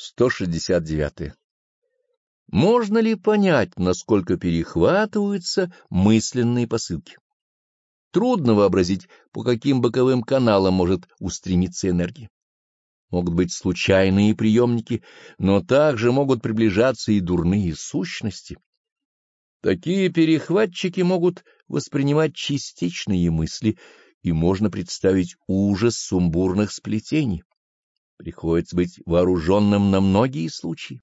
169. Можно ли понять, насколько перехватываются мысленные посылки? Трудно вообразить, по каким боковым каналам может устремиться энергия. Могут быть случайные приемники, но также могут приближаться и дурные сущности. Такие перехватчики могут воспринимать частичные мысли, и можно представить ужас сумбурных сплетений. Приходится быть вооруженным на многие случаи.